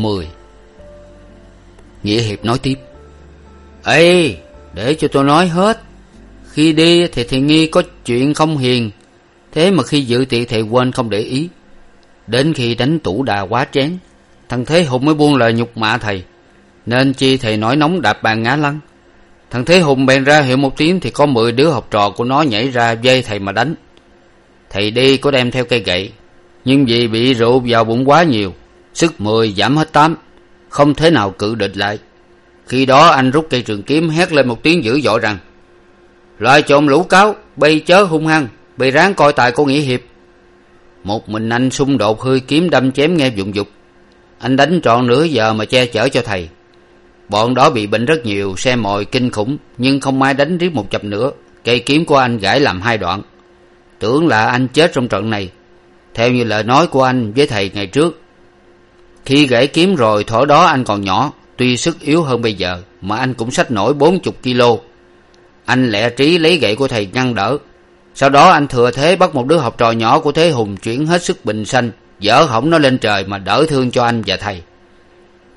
Tập mười. Nghĩa hiệp nói tiếp, ê, để cho tôi nói hết. Khi đi thì thầy nghi có chuyện không hiền, thế mà khi dự tiệc thầy quên không để ý. Đến khi đánh tủ đà quá chén, thằng thế hùng mới buông lời nhục mạ thầy. Nên chi thầy nổi nóng đạp bàn ngã lăn. Thằng thế hùng bèn ra hiệu một tiếng thì có mười đứa học trò của nó nhảy ra dây thầy mà đánh. Thầy đi có đem theo cây gậy, nhưng vì bị rượu vào bụng quá nhiều sức mười giảm hết tám. Không thể nào cự địch lại. Khi đó anh rút cây trường kiếm hét lên một tiếng dữ dội rằng loại trộm lũ cáo, bây chớ hung hăng bay ráng coi tài cô nghĩa hiệp. Một mình anh xung đột hơi kiếm đâm chém nghe dụng dục anh đánh trọn nửa giờ mà che chở cho thầy. Bọn đó bị bệnh rất nhiều xe mồi kinh khủng, nhưng không ai đánh riết một chập nữa. Cây kiếm của anh gãy làm hai đoạn. Tưởng là anh chết trong trận này. Theo như lời nói của anh với thầy ngày trước khi gãy kiếm rồi thuở đó anh còn nhỏ, tuy sức yếu hơn bây giờ, mà anh cũng xách nổi bốn chục kg anh lẹ trí lấy gậy của thầy ngăn đỡ. Sau đó anh thừa thế bắt một đứa học trò nhỏ của thế hùng chuyển hết sức bình sanh, dở hỏng nó lên trời mà đỡ thương cho anh và thầy.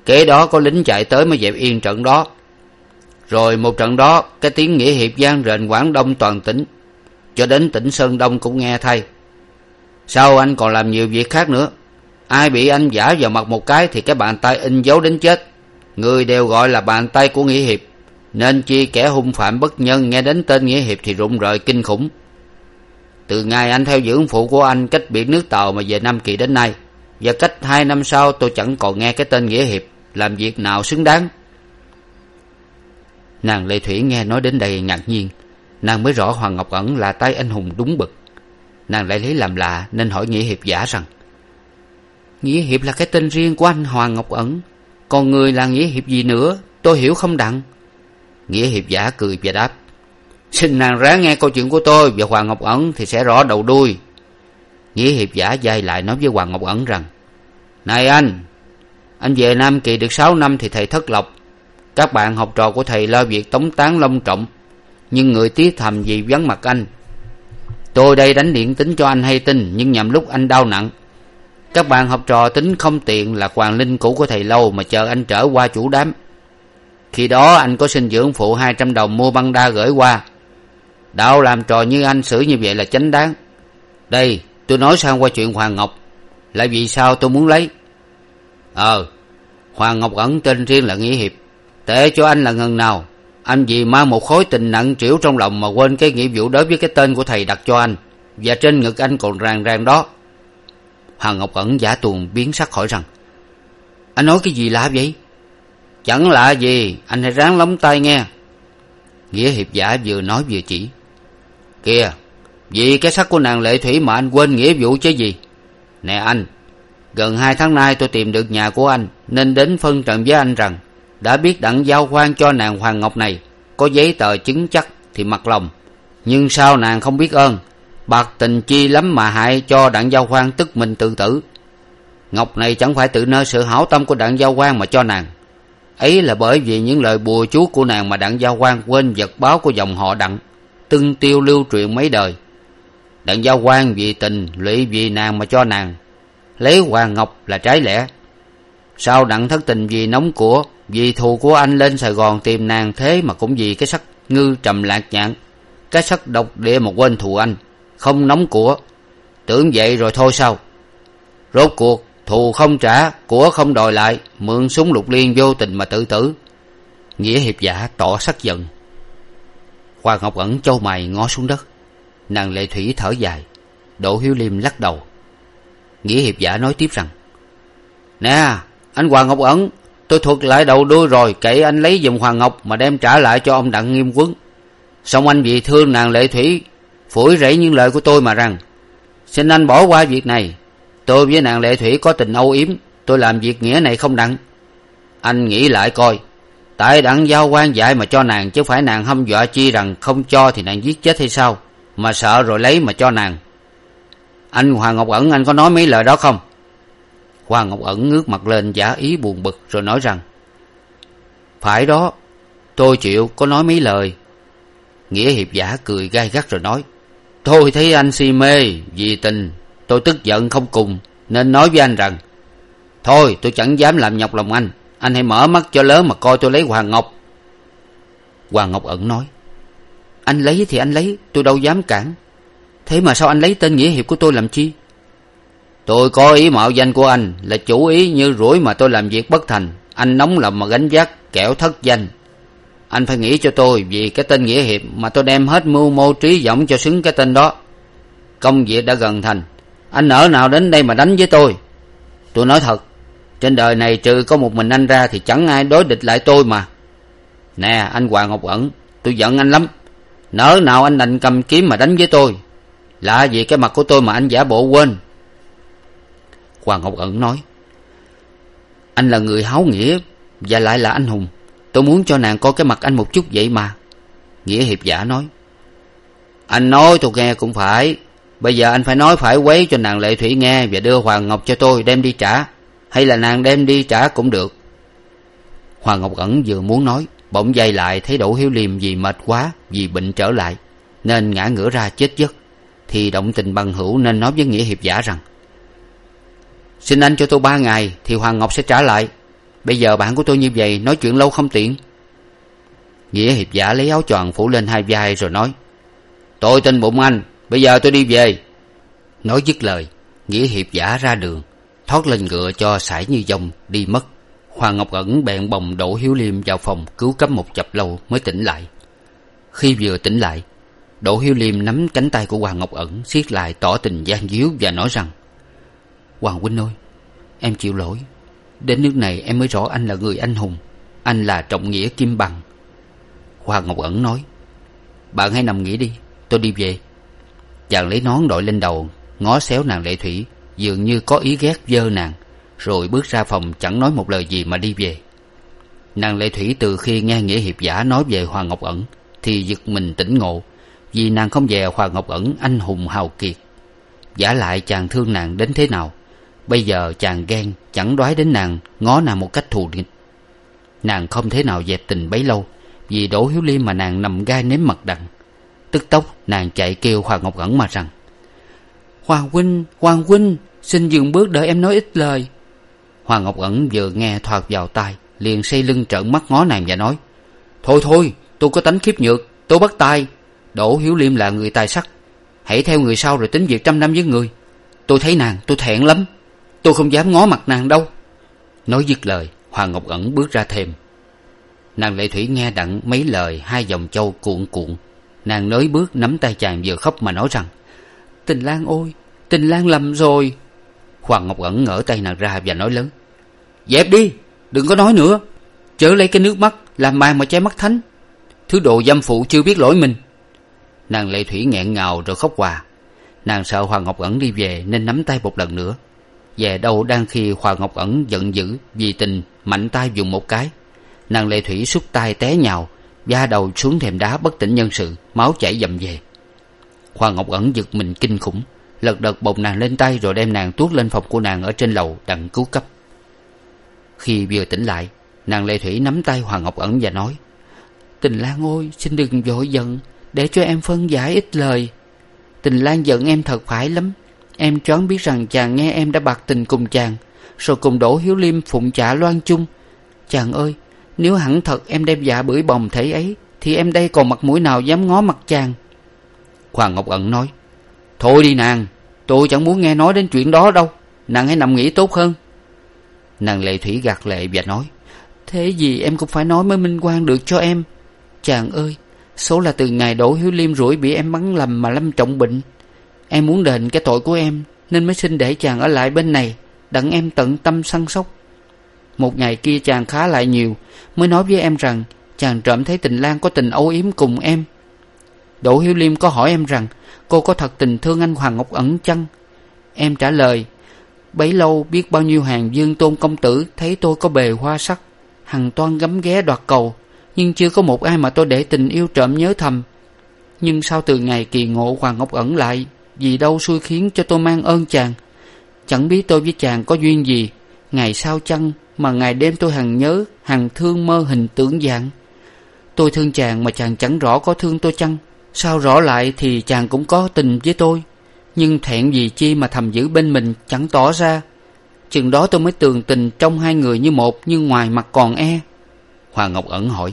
Kế đó có lính chạy tới mới dẹp yên trận đó. Rồi một trận đó, cái tiếng nghĩa hiệp vang rền quảng đông toàn tỉnh. Cho đến tỉnh sơn đông cũng nghe thay. Sau anh còn làm nhiều việc khác nữa ai bị anh giả vào mặt một cái thì cái bàn tay in dấu đến chết. Người đều gọi là bàn tay của nghĩa hiệp. Nên chi kẻ hung phạm bất nhân nghe đến tên nghĩa hiệp thì rụng rời kinh khủng. Từ ngày anh theo dưỡng phụ của anh cách biển nước tàu mà về nam kỳ đến nay, và cách hai năm sau tôi chẳng còn nghe cái tên nghĩa hiệp làm việc nào xứng đáng. Nàng lệ thủy nghe nói đến đây ngạc nhiên. Nàng mới rõ hoàng ngọc ẩn là tay anh hùng đúng bực. Nàng lại lấy làm lạ nên hỏi nghĩa hiệp giả rằng nghĩa hiệp là cái tên riêng của anh hoàng ngọc ẩn. Còn người là nghĩa hiệp gì nữa, tôi hiểu không đặng. Nghĩa hiệp giả cười và đáp, xin nàng ráng nghe câu chuyện của tôi và hoàng ngọc ẩn thì sẽ rõ đầu đuôi. Nghĩa hiệp giả dai lại nói với hoàng ngọc ẩn rằng, này anh anh về nam kỳ được sáu năm thì thầy thất lộc. Các bạn học trò của thầy lo việc tống tán long trọng, nhưng người tí thầm vì vắng mặt anh. Tôi đây đánh điện tính cho anh hay tin, nhưng nhằm lúc anh đau nặng các bạn học trò tính không tiện là hoàng linh cũ của thầy lâu mà chờ anh trở qua chủ đám. Khi đó anh có xin dưỡng phụ hai trăm đồng mua băng đa gửi qua. Đạo làm trò như anh xử như vậy là chánh đáng. Đây, tôi nói sang qua chuyện hoàng ngọc. Là vì sao tôi muốn lấy? Ờ hoàng ngọc ẩn tên riêng là nghĩa hiệp. Tệ cho anh là ngần nào, anh vì mang một khối tình nặng trĩu trong lòng mà quên cái nghĩa vụ đối với cái tên của thầy đặt cho anh. Và trên ngực anh còn ràng ràng đó hà ngọc ẩn giả tuồng biến sắc hỏi rằng, anh nói cái gì lạ vậy? Chẳng lạ gì, anh hãy ráng lóng tay nghe. Nghĩa hiệp giả vừa nói vừa chỉ, kìa, vì cái sắc của nàng lệ thủy mà anh quên nghĩa vụ chứ gì. Nè anh, gần hai tháng nay tôi tìm được nhà của anh, nên đến phân trần với anh rằng, đã biết đặng giao khoan cho nàng hoàng ngọc này, có giấy tờ chứng chắc thì mặc lòng. Nhưng sao nàng không biết ơn? Bạc tình chi lắm mà hại cho đặng giao khoan tức mình tự tử. Ngọc này chẳng phải tự nơi sự hảo tâm của đặng giao khoan mà cho nàng. Ấy là bởi vì những lời bùa chú của nàng mà đặng giao quan quên vật báo của dòng họ đặng tưng tiêu lưu truyền mấy đời. Đặng giao quan vì tình, lụy vì nàng mà cho nàng. Lấy hoàng ngọc là trái lẽ. Sao đặng thất tình vì nóng của, vì thù của anh lên sài gòn tìm nàng thế mà cũng vì cái sắc ngư trầm lạc nhạn cái sắc độc địa mà quên thù anh? Không nóng của. Tưởng vậy rồi thôi sao? Rốt cuộc, thù không trả, của không đòi lại, mượn súng lục liên vô tình mà tự tử. Nghĩa hiệp giả tỏ sắc giận. Hoàng ngọc ẩn châu mày ngó xuống đất. Nàng lệ thủy thở dài. Đỗ hiếu liêm lắc đầu. Nghĩa hiệp giả nói tiếp rằng, nè, anh hoàng ngọc ẩn, tôi thuật lại đầu đuôi rồi kệ anh lấy giùm hoàng ngọc mà đem trả lại cho ông đặng nghiêm quấn. Xong anh vì thương, nàng lệ thủy phủi rẫy những lời của tôi mà rằng, xin anh bỏ qua việc này. Tôi với nàng lệ thủy có tình âu yếm. Tôi làm việc nghĩa này không đặng. Anh nghĩ lại coi tại đặng giao quan dạy mà cho nàng chứ phải nàng hâm dọa chi rằng không cho thì nàng giết chết hay sao? Mà sợ rồi lấy mà cho nàng. Anh hoàng ngọc ẩn, anh có nói mấy lời đó không? Hoàng ngọc ẩn ngước mặt lên giả ý buồn bực rồi nói rằng, phải đó, tôi chịu có nói mấy lời. Nghĩa hiệp giả cười gai gắt rồi nói tôi thấy anh si mê, vì tình. Tôi tức giận không cùng, nên nói với anh rằng, thôi, tôi chẳng dám làm nhọc lòng anh. Anh hãy mở mắt cho lớn mà coi tôi lấy hoàng ngọc. Hoàng ngọc ẩn nói, anh lấy thì anh lấy, tôi đâu dám cản. Thế mà sao anh lấy tên nghĩa hiệp của tôi làm chi? Tôi có ý mạo danh của anh là chủ ý như rủi mà tôi làm việc bất thành. Anh nóng lòng mà gánh vác kẻo thất danh anh phải nghĩ cho tôi vì cái tên nghĩa hiệp mà tôi đem hết mưu mô trí vọng cho xứng cái tên đó. Công việc đã gần thành. Anh nỡ nào đến đây mà đánh với tôi? Tôi nói thật, trên đời này trừ có một mình anh ra thì chẳng ai đối địch lại tôi mà. Nè, anh hoàng ngọc ẩn, tôi giận anh lắm. Nỡ nào anh đành cầm kiếm mà đánh với tôi, lạ gì cái mặt của tôi mà anh giả bộ quên. Hoàng ngọc ẩn nói, anh là người háo nghĩa và lại là anh hùng tôi muốn cho nàng coi cái mặt anh một chút vậy mà. Nghĩa hiệp giả nói. Anh nói tôi nghe cũng phải. Bây giờ anh phải nói phải quấy cho nàng lệ thủy nghe và đưa hoàng ngọc cho tôi đem đi trả. Hay là nàng đem đi trả cũng được. Hoàng ngọc ẩn vừa muốn nói, bỗng dây lại thấy đỗ hiếu liêm vì mệt quá, vì bệnh trở lại, nên ngã ngửa ra chết giấc. Thì động tình bằng hữu nên nói với nghĩa hiệp giả rằng, xin anh cho tôi ba ngày thì hoàng ngọc sẽ trả lại bây giờ bạn của tôi như vậy, nói chuyện lâu không tiện. Nghĩa hiệp giả lấy áo choàng phủ lên hai vai rồi nói, tôi tin bụng anh, bây giờ tôi đi về. Nói dứt lời, nghĩa hiệp giả ra đường, thoát lên ngựa cho sải như dông, đi mất. Hoàng ngọc ẩn bèn bồng đỗ hiếu liêm vào phòng cứu cấp một chập lâu mới tỉnh lại. Khi vừa tỉnh lại, đỗ hiếu liêm nắm cánh tay của hoàng ngọc ẩn, siết lại tỏ tình gian díu và nói rằng, hoàng huynh ơi, em chịu lỗi đến nước này em mới rõ anh là người anh hùng, anh là trọng nghĩa kim bằng. Hoàng ngọc ẩn nói, bạn hãy nằm nghỉ đi, tôi đi về. Chàng lấy nón đội lên đầu, ngó xéo nàng lệ thủy, dường như có ý ghét dơ nàng, rồi bước ra phòng chẳng nói một lời gì mà đi về. Nàng lệ thủy từ khi nghe nghĩa hiệp giả nói về hoàng ngọc ẩn thì giật mình tỉnh ngộ, vì nàng không về hoàng ngọc ẩn anh hùng hào kiệt. Giả lại chàng thương nàng đến thế nào, bây giờ chàng ghen chẳng đoái đến nàng, ngó nàng một cách thù địch nàng không thể nào dẹp tình bấy lâu, vì đỗ hiếu liêm mà nàng nằm gai nếm mặt đằng. Tức tốc, nàng chạy kêu hoàng ngọc ẩn mà rằng hoàng huynh hoàng huynh, xin dừng bước đợi em nói ít lời. Hoàng ngọc ẩn vừa nghe thoạt vào tai, liền xây lưng trợn mắt ngó nàng và nói, thôi thôi, tôi có tánh khiếp nhược, tôi bắt tay đỗ hiếu liêm là người tài sắc, hãy theo người sau rồi tính việc trăm năm với người. Tôi thấy nàng, tôi thẹn lắm tôi không dám ngó mặt nàng đâu. Nói dứt lời hoàng ngọc ẩn bước ra thêm. Nàng lệ thủy nghe đặng mấy lời hai dòng châu cuộn cuộn. Nàng nới bước nắm tay chàng vừa khóc mà nói rằng, tình lan ôi, tình lan lầm rồi. Hoàng ngọc ẩn ngỡ tay nàng ra và nói lớn, dẹp đi, đừng có nói nữa. Chớ lấy cái nước mắt làm màn mà che mắt thánh. Thứ đồ dâm phụ chưa biết lỗi mình. Nàng lệ thủy nghẹn ngào rồi khóc hòa. Nàng sợ hoàng ngọc ẩn đi về nên nắm tay một lần nữa về đâu đang khi hoàng ngọc ẩn giận dữ, vì tình, mạnh tay dùng một cái. Nàng lệ thủy xúc tay té nhào, da đầu xuống thềm đá bất tỉnh nhân sự, máu chảy dầm về. Hoàng ngọc ẩn giật mình kinh khủng, lật đật bồng nàng lên tay rồi đem nàng tuốt lên phòng của nàng ở trên lầu đặng cứu cấp. Khi vừa tỉnh lại, nàng lệ thủy nắm tay hoàng ngọc ẩn và nói, tình lan ôi xin đừng vội giận, để cho em phân giải ít lời. Tình lan giận em thật phải lắm em choáng biết rằng chàng nghe em đã bạc tình cùng chàng, rồi cùng đỗ hiếu liêm phụng trả loan chung. Chàng ơi, nếu hẳn thật em đem dạ bưởi bồng thể ấy, thì em đây còn mặt mũi nào dám ngó mặt chàng? Hoàng ngọc ẩn nói, thôi đi nàng, tôi chẳng muốn nghe nói đến chuyện đó đâu, nàng hãy nằm nghỉ tốt hơn. Nàng lệ thủy gạt lệ và nói, thế gì em cũng phải nói mới minh quan được cho em. Chàng ơi, số là từ ngày đỗ hiếu liêm rủi bị em bắn lầm mà lâm trọng bệnh em muốn đền cái tội của em, nên mới xin để chàng ở lại bên này, đặng em tận tâm săn sóc. Một ngày kia chàng khá lại nhiều, mới nói với em rằng, chàng trộm thấy tình lan có tình âu yếm cùng em. Đỗ hiếu liêm có hỏi em rằng, cô có thật tình thương anh hoàng ngọc ẩn chăng? Em trả lời, bấy lâu biết bao nhiêu hàng dương tôn công tử thấy tôi có bề hoa sắc, hằng toan gấm ghé đoạt cầu, nhưng chưa có một ai mà tôi để tình yêu trộm nhớ thầm. Nhưng sau từ ngày kỳ ngộ hoàng ngọc ẩn lại vì đâu xui khiến cho tôi mang ơn chàng. Chẳng biết tôi với chàng có duyên gì. Ngày sau chăng mà ngày đêm tôi hằng nhớ, hằng thương mơ hình tưởng dạng. Tôi thương chàng mà chàng chẳng rõ có thương tôi chăng? Sao rõ lại thì chàng cũng có tình với tôi. Nhưng thẹn gì chi mà thầm giữ bên mình chẳng tỏ ra. Chừng đó tôi mới tường tình trong hai người như một nhưng ngoài mặt còn e. Hoàng ngọc ẩn hỏi,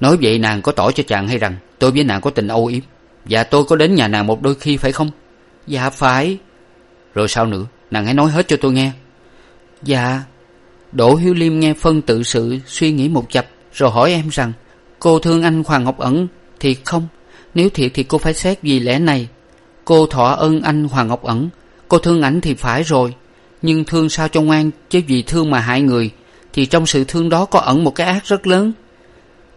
nói vậy nàng có tỏ cho chàng hay rằng tôi với nàng có tình âu yếm? Và tôi có đến nhà nàng một đôi khi phải không? Dạ phải. Rồi sao nữa? Nàng hãy nói hết cho tôi nghe. Dạ. Đỗ hiếu liêm nghe phân tự sự suy nghĩ một chập, rồi hỏi em rằng, cô thương anh hoàng ngọc ẩn thiệt không? Nếu thiệt thì cô phải xét vì lẽ này. Cô thọ ơn anh hoàng ngọc ẩn, cô thương ảnh thì phải rồi. Nhưng thương sao cho ngoan, chứ vì thương mà hại người, thì trong sự thương đó có ẩn một cái ác rất lớn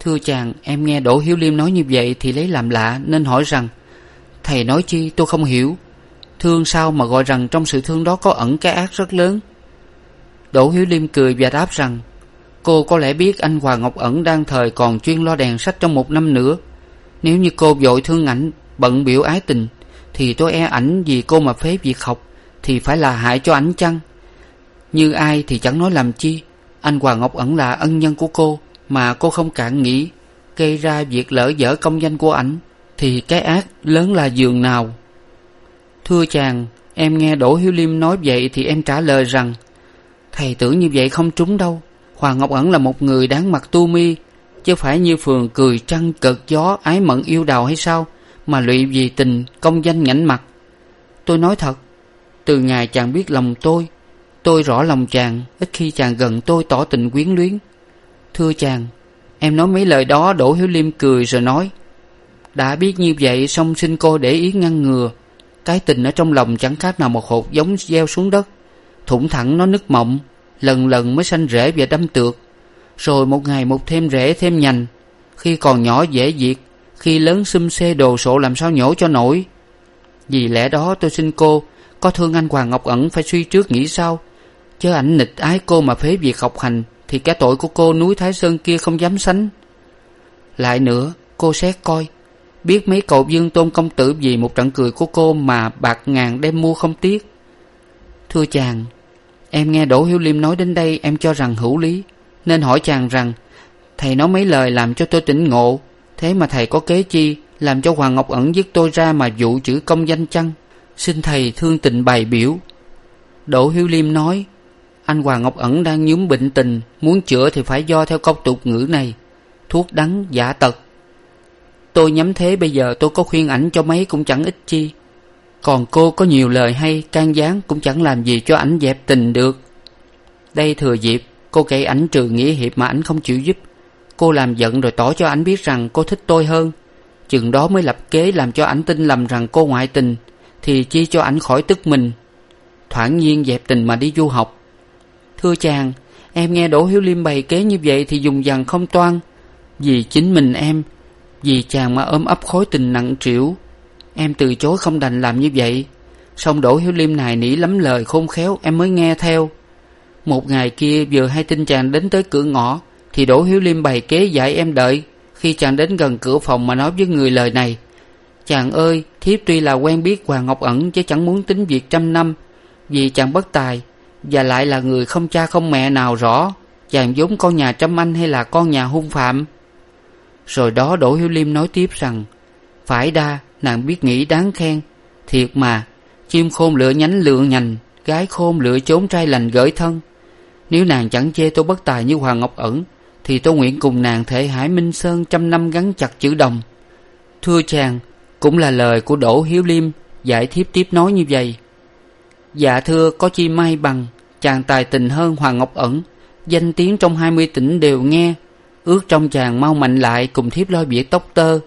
thưa chàng, em nghe đỗ hiếu liêm nói như vậy thì lấy làm lạ, nên hỏi rằng, thầy nói chi? Tôi không hiểu. Thương sao mà gọi rằng trong sự thương đó có ẩn cái ác rất lớn? Đỗ hiếu liêm cười và đáp rằng, cô có lẽ biết anh hoàng ngọc ẩn đang thời còn chuyên lo đèn sách trong một năm nữa. Nếu như cô vội thương ảnh, bận biểu ái tình, thì tôi e ảnh vì cô mà phế việc học, thì phải là hại cho ảnh chăng? Như ai thì chẳng nói làm chi. Anh hoàng ngọc ẩn là ân nhân của cô mà cô không cạn nghĩ, gây ra việc lỡ dở công danh của ảnh, thì cái ác lớn là giường nào? Thưa chàng, em nghe đỗ hiếu liêm nói vậy thì em trả lời rằng, thầy tưởng như vậy không trúng đâu. Hoàng ngọc ẩn là một người đáng mặt tu mi, chứ phải như phường cười trăng cợt gió ái mận yêu đào hay sao mà lụy vì tình công danh nhảnh mặt. Tôi nói thật, từ ngày chàng biết lòng tôi tôi rõ lòng chàng ít khi chàng gần tôi tỏ tình quyến luyến thưa chàng, em nói mấy lời đó, đỗ hiếu liêm cười rồi nói, đã biết như vậy song xin cô để ý ngăn ngừa. Cái tình ở trong lòng chẳng khác nào một hột giống gieo xuống đất. Thủng thẳng nó nứt mộng, lần lần mới sanh rễ và đâm tược. Rồi một ngày một thêm rễ thêm nhành. Khi còn nhỏ dễ diệt, khi lớn xum xê đồ sộ làm sao nhổ cho nổi. Vì lẽ đó tôi xin cô, có thương anh hoàng ngọc ẩn phải suy trước nghĩ sau. Chớ ảnh nịch ái cô mà phế việc học hành thì cái tội của cô núi thái sơn kia không dám sánh. Lại nữa, cô xét coi, biết mấy cậu dương tôn công tử vì một trận cười của cô mà bạc ngàn đem mua không tiếc. Thưa chàng, em nghe đỗ hiếu liêm nói đến đây em cho rằng hữu lý, nên hỏi chàng rằng, thầy nói mấy lời làm cho tôi tỉnh ngộ, thế mà thầy có kế chi làm cho hoàng ngọc ẩn dứt tôi ra mà dụ chữ công danh chăng? Xin thầy thương tình bày biểu. Đỗ hiếu liêm nói anh hoàng ngọc ẩn đang nhúm bệnh tình, muốn chữa thì phải do theo câu tục ngữ này, thuốc đắng giả tật. Tôi nhắm thế bây giờ tôi có khuyên ảnh cho mấy cũng chẳng ích chi. Còn cô có nhiều lời hay, can gián cũng chẳng làm gì cho ảnh dẹp tình được. Đây thừa dịp, cô kể ảnh trừ nghĩa hiệp mà ảnh không chịu giúp. Cô làm giận rồi tỏ cho ảnh biết rằng cô thích tôi hơn. Chừng đó mới lập kế làm cho ảnh tin lầm rằng cô ngoại tình, thì chi cho ảnh khỏi tức mình. Thoảng nhiên dẹp tình mà đi du học thưa chàng, em nghe đỗ hiếu liêm bày kế như vậy thì dùng dằn không toan. Vì chính mình em, vì chàng mà ôm ấp khối tình nặng trĩu. Em từ chối không đành làm như vậy. Song đỗ hiếu liêm này nỉ lắm lời khôn khéo, em mới nghe theo. Một ngày kia vừa hay tin chàng đến tới cửa ngõ, thì đỗ hiếu liêm bày kế dạy em đợi. Khi chàng đến gần cửa phòng mà nói với người lời này, chàng ơi, thiếp tuy là quen biết hoàng ngọc ẩn chứ chẳng muốn tính việc trăm năm, vì chàng bất tài và lại là người không cha không mẹ nào rõ chàng vốn con nhà trâm anh hay là con nhà hung phạm. Rồi đó đỗ hiếu liêm nói tiếp rằng, phải đa, nàng biết nghĩ đáng khen. Thiệt mà, chim khôn lựa nhánh lựa nhành, gái khôn lựa chốn trai lành gởi thân. Nếu nàng chẳng chê tôi bất tài như hoàng ngọc ẩn, thì tôi nguyện cùng nàng thể hải minh sơn trăm năm gắn chặt chữ đồng. Thưa chàng, cũng là lời của đỗ hiếu liêm giải thiếp tiếp nói như vậy dạ thưa, có chi may bằng, chàng tài tình hơn hoàng ngọc ẩn. Danh tiếng trong hai mươi tỉnh đều nghe, ước trong chàng mau mạnh lại cùng thiếp lo việc tóc tơ.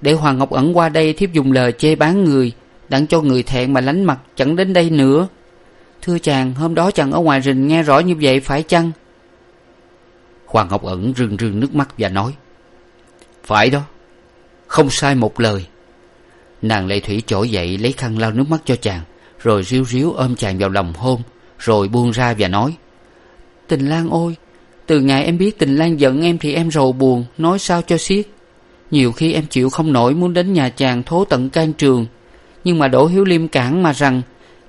Để hoàng ngọc ẩn qua đây thiếp dùng lời chê bán người, đặng cho người thẹn mà lánh mặt chẳng đến đây nữa. Thưa chàng, hôm đó chàng ở ngoài rình nghe rõ như vậy phải chăng? Hoàng ngọc ẩn rưng rưng nước mắt và nói, phải đó, không sai một lời. Nàng lệ thủy trỗi dậy lấy khăn lau nước mắt cho chàng rồi ríu ríu ôm chàng vào lòng hôn, rồi buông ra và nói, tình lan ôi từ ngày em biết tình lan giận em thì em rầu buồn, nói sao cho xiết. Nhiều khi em chịu không nổi muốn đến nhà chàng thố tận can trường, nhưng mà đỗ hiếu liêm cản mà rằng,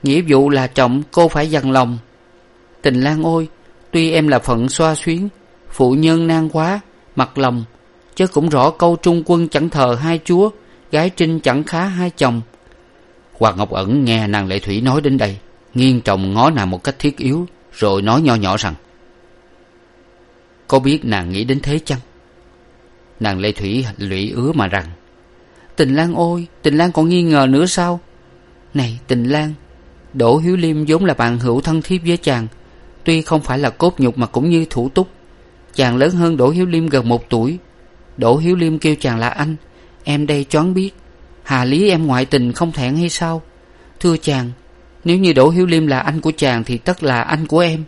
nghĩa vụ là trọng cô phải dằn lòng. Tình lan ôi tuy em là phận xoa xuyến, phụ nhân nan quá, mặt lòng, chớ cũng rõ câu trung quân chẳng thờ hai chúa, gái trinh chẳng khá hai chồng hoàng ngọc ẩn nghe nàng lệ thủy nói đến đây, nghiêng chồng ngó nàng một cách thiết yếu, rồi nói nho nhỏ rằng, có biết nàng nghĩ đến thế chăng? Nàng lệ thủy lụy ứa mà rằng, tình lan ôi, tình lan còn nghi ngờ nữa sao? Này, tình lan, đỗ hiếu liêm vốn là bạn hữu thân thiết với chàng, tuy không phải là cốt nhục mà cũng như thủ túc. Chàng lớn hơn đỗ hiếu liêm gần một tuổi. Đỗ hiếu liêm kêu chàng là anh, em đây choáng biết hà lý em ngoại tình không thẹn hay sao? Thưa chàng, nếu như đỗ hiếu liêm là anh của chàng thì tất là anh của em.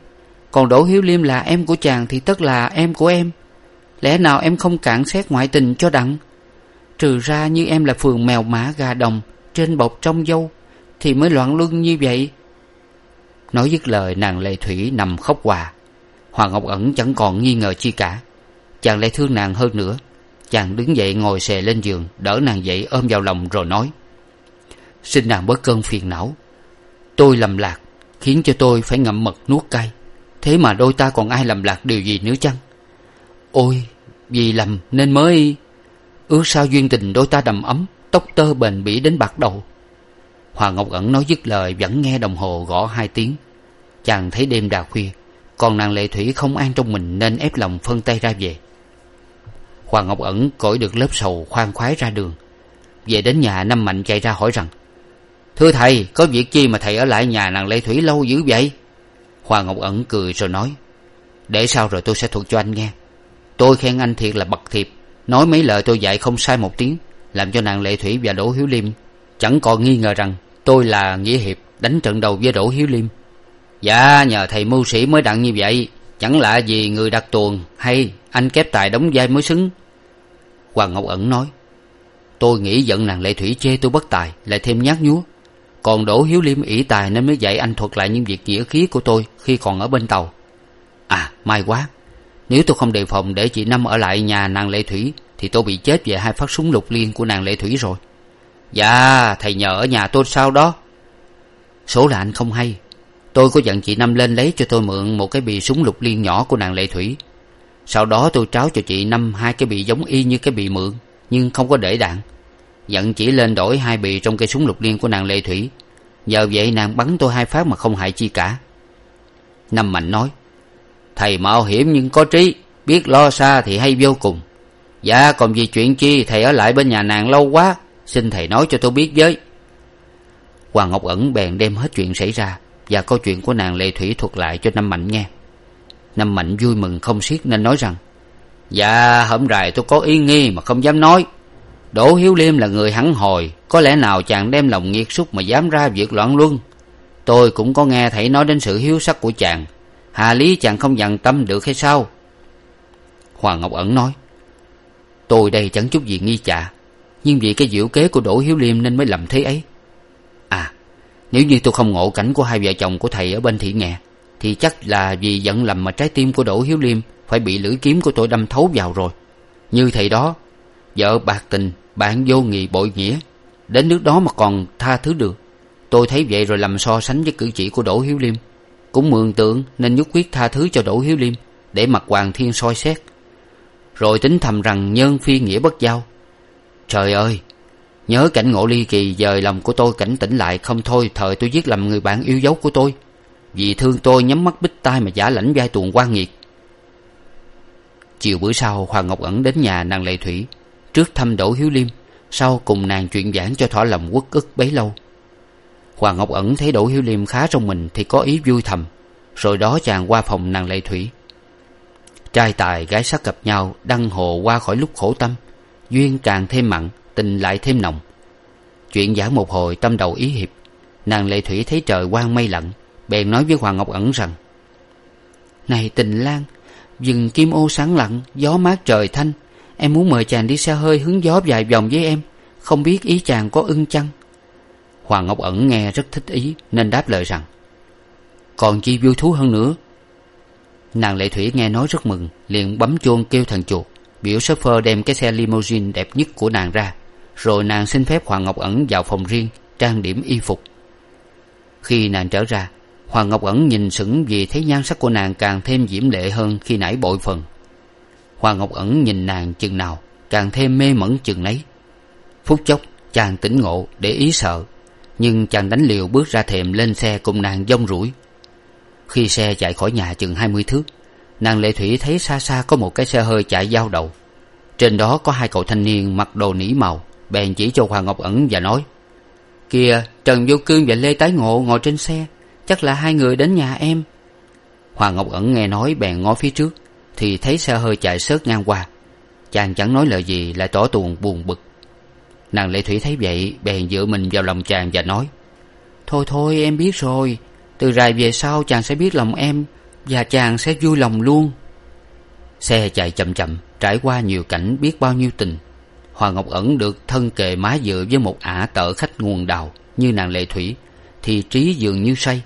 Còn đỗ hiếu liêm là em của chàng thì tất là em của em. Lẽ nào em không cản xét ngoại tình cho đặng? Trừ ra như em là phường mèo mã gà đồng trên bọc trong dâu thì mới loạn luân như vậy. Nói dứt lời, nàng lệ thủy nằm khóc hòa. Hoàng ngọc ẩn chẳng còn nghi ngờ chi cả. Chàng lại thương nàng hơn nữa chàng đứng dậy ngồi xề lên giường, đỡ nàng dậy ôm vào lòng rồi nói, xin nàng bớt cơn phiền não. Tôi lầm lạc khiến cho tôi phải ngậm mật nuốt cay. Thế mà đôi ta còn ai lầm lạc điều gì nữa chăng? Ôi, vì lầm nên mới ước sao duyên tình đôi ta đầm ấm, tóc tơ bền bỉ đến bạc đầu. Hoàng ngọc ẩn nói dứt lời, vẫn nghe đồng hồ gõ hai tiếng. Chàng thấy đêm đà khuya, còn nàng lệ thủy không an trong mình nên ép lòng phân tay ra về hoàng ngọc ẩn cởi được lớp sầu khoan khoái ra đường. Về đến nhà, năm mạnh chạy ra hỏi rằng, thưa thầy, có việc chi mà thầy ở lại nhà nàng lệ thủy lâu dữ vậy? Hoàng ngọc ẩn cười rồi nói, để sau rồi tôi sẽ thuật cho anh nghe. Tôi khen anh thiệt là bậc thiệp, nói mấy lời tôi dạy không sai một tiếng, làm cho nàng lệ thủy và đỗ hiếu liêm chẳng còn nghi ngờ rằng tôi là nghĩa hiệp đánh trận đầu với đỗ hiếu liêm. Dạ nhờ thầy mưu sĩ mới đặng như vậy, chẳng lạ gì người đặt tuồng hay anh kép tài đóng vai mới xứng hoàng ngọc ẩn nói, tôi nghĩ giận nàng lệ thủy chê tôi bất tài, lại thêm nhát nhúa. Còn đỗ hiếu liêm ỷ tài nên mới dạy anh thuật lại những việc nghĩa khí của tôi khi còn ở bên tàu. À may quá. Nếu tôi không đề phòng để chị năm ở lại nhà nàng lệ thủy, thì tôi bị chết về hai phát súng lục liên của nàng lệ thủy rồi. Dạ thầy nhờ ở nhà tôi sao đó? Số là anh không hay. Tôi có dặn chị năm lên lấy cho tôi mượn một cái bì súng lục liên nhỏ của nàng lệ thủy sau đó tôi tráo cho chị năm hai cái bị giống y như cái bị mượn, nhưng không có để đạn. Dặn chỉ lên đổi hai bì trong cây súng lục liên của nàng lệ thủy. Nhờ vậy nàng bắn tôi hai phát mà không hại chi cả. Năm mạnh nói, thầy mạo hiểm nhưng có trí, biết lo xa thì hay vô cùng. Dạ còn vì chuyện chi thầy ở lại bên nhà nàng lâu quá, xin thầy nói cho tôi biết với. Hoàng ngọc ẩn bèn đem hết chuyện xảy ra và câu chuyện của nàng lệ thủy thuật lại cho năm mạnh nghe năm mạnh vui mừng không xiết nên nói rằng dạ hổm rày tôi có ý nghi mà không dám nói. Đỗ hiếu liêm là người hẳn hồi có lẽ nào chàng đem lòng nghiệt xúc mà dám ra việc loạn luân. Tôi cũng có nghe thầy nói đến sự hiếu sắc của chàng. Hà lý chàng không dằn tâm được hay sao? Hoàng ngọc ẩn nói, tôi đây chẳng chút gì nghi chạ, nhưng vì cái diệu kế của đỗ hiếu liêm nên mới làm thế ấy. À nếu như tôi không ngộ cảnh của hai vợ chồng của thầy ở bên thị nghè thì chắc là vì giận lầm mà trái tim của đỗ hiếu liêm phải bị lưỡi kiếm của tôi đâm thấu vào rồi. Như thầy đó, vợ bạc tình, bạn vô nghị bội nghĩa, đến nước đó mà còn tha thứ được. Tôi thấy vậy rồi làm so sánh với cử chỉ của đỗ hiếu liêm. Cũng mường tượng nên nhất quyết tha thứ cho đỗ hiếu liêm để mặt hoàng thiên soi xét. Rồi tính thầm rằng nhân phi nghĩa bất giao. Trời ơi, nhớ cảnh ngộ ly kỳ dời lòng của tôi cảnh tỉnh lại không thôi, thời tôi giết lầm người bạn yêu dấu của tôi vì thương tôi nhắm mắt bích tai mà giả lãnh vai tuồng quan nghiệt. Chiều bữa sau hoàng ngọc ẩn đến nhà nàng lệ thủy, trước thăm đỗ hiếu liêm, sau cùng nàng chuyện giảng cho thỏa lòng uất ức bấy lâu. Hoàng ngọc ẩn thấy đỗ hiếu liêm khá trong mình thì có ý vui thầm, rồi đó chàng qua phòng nàng lệ thủy. Trai tài gái sắc gặp nhau, đăng hồ qua khỏi lúc khổ tâm, duyên càng thêm mặn, tình lại thêm nồng. Chuyện giảng một hồi, tâm đầu ý hiệp, nàng lệ thủy thấy trời quang mây lặng bèn nói với hoàng ngọc ẩn rằng, này tình lan, rừng kim ô sáng lặng, gió mát trời thanh. Em muốn mời chàng đi xe hơi hướng gió vài vòng với em. Không biết ý chàng có ưng chăng? Hoàng ngọc ẩn nghe rất thích ý, nên đáp lời rằng, còn chi vui thú hơn nữa. Nàng lệ thủy nghe nói rất mừng, liền bấm chuông kêu thằng chuột. Biểu s phơ đem cái xe limousine đẹp nhất của nàng ra. Rồi nàng xin phép hoàng ngọc ẩn vào phòng riêng, trang điểm y phục. Khi nàng trở ra hoàng ngọc ẩn nhìn sững vì thấy nhan sắc của nàng càng thêm diễm lệ hơn khi nãy bội phần. Hoàng ngọc ẩn nhìn nàng chừng nào, càng thêm mê mẩn chừng nấy. Phút chốc, chàng tỉnh ngộ để ý sợ, nhưng chàng đánh liều bước ra thềm lên xe cùng nàng dông rủi. Khi xe chạy khỏi nhà chừng hai mươi thước nàng lệ thủy thấy xa xa có một cái xe hơi chạy giao đầu. Trên đó có hai cậu thanh niên mặc đồ nỉ màu, bèn chỉ cho hoàng ngọc ẩn và nói, kìa, trần vô cương và lê tái ngộ ngồi trên xe chắc là hai người đến nhà em. Hoàng ngọc ẩn nghe nói bèn ngó phía trước, thì thấy xe hơi chạy sớt ngang qua. Chàng chẳng nói lời gì, lại tỏ tuồng buồn bực. Nàng lệ thủy thấy vậy, bèn dựa mình vào lòng chàng và nói, thôi thôi, em biết rồi. Từ rày về sau chàng sẽ biết lòng em, và chàng sẽ vui lòng luôn. Xe chạy chậm chậm, trải qua nhiều cảnh biết bao nhiêu tình. Hoàng ngọc ẩn được thân kề má dựa với một ả tở khách nguồn đào như nàng lệ thủy, thì trí dường như say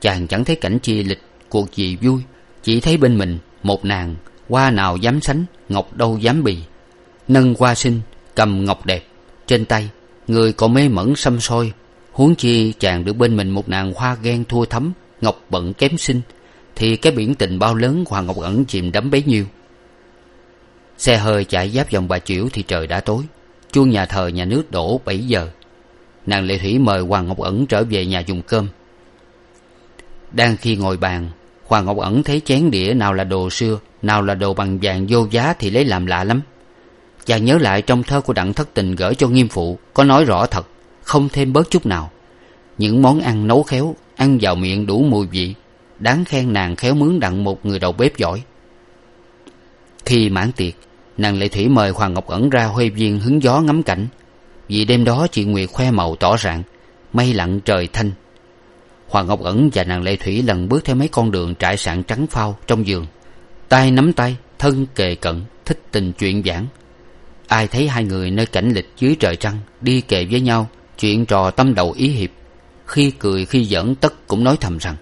chàng chẳng thấy cảnh chia lịch cuộc gì vui, chỉ thấy bên mình một nàng hoa nào dám sánh, ngọc đâu dám bì. Nâng hoa sinh, cầm ngọc đẹp trên tay, người còn mê mẩn xăm soi. Huống chi chàng được bên mình một nàng hoa ghen thua thấm ngọc bận kém xinh thì cái biển tình bao lớn hoàng ngọc ẩn chìm đắm bấy nhiêu. Xe hơi chạy giáp vòng bà chiểu thì trời đã tối, chuông nhà thờ nhà nước đổ bảy giờ. Nàng lệ thủy mời hoàng ngọc ẩn trở về nhà dùng cơm đang khi ngồi bàn, hoàng ngọc ẩn thấy chén đĩa nào là đồ xưa, nào là đồ bằng vàng vô giá thì lấy làm lạ lắm. Chàng nhớ lại trong thơ của đặng thất tình gửi cho nghiêm phụ, có nói rõ thật, không thêm bớt chút nào. Những món ăn nấu khéo, ăn vào miệng đủ mùi vị, đáng khen nàng khéo mướn đặng một người đầu bếp giỏi. Khi mãn tiệc, nàng lệ thủy mời hoàng ngọc ẩn ra huê viên hứng gió ngắm cảnh. Vì đêm đó chị nguyệt khoe màu tỏ rạng, mây lặng trời thanh hoàng ngọc ẩn và nàng lệ thủy lần bước theo mấy con đường trải sạn trắng phao trong giường. Tay nắm tay, thân kề cận, thích tình chuyện giảng. Ai thấy hai người nơi cảnh lịch dưới trời trăng, đi kề với nhau, chuyện trò tâm đầu ý hiệp. Khi cười, khi giỡn, tất cũng nói thầm rằng,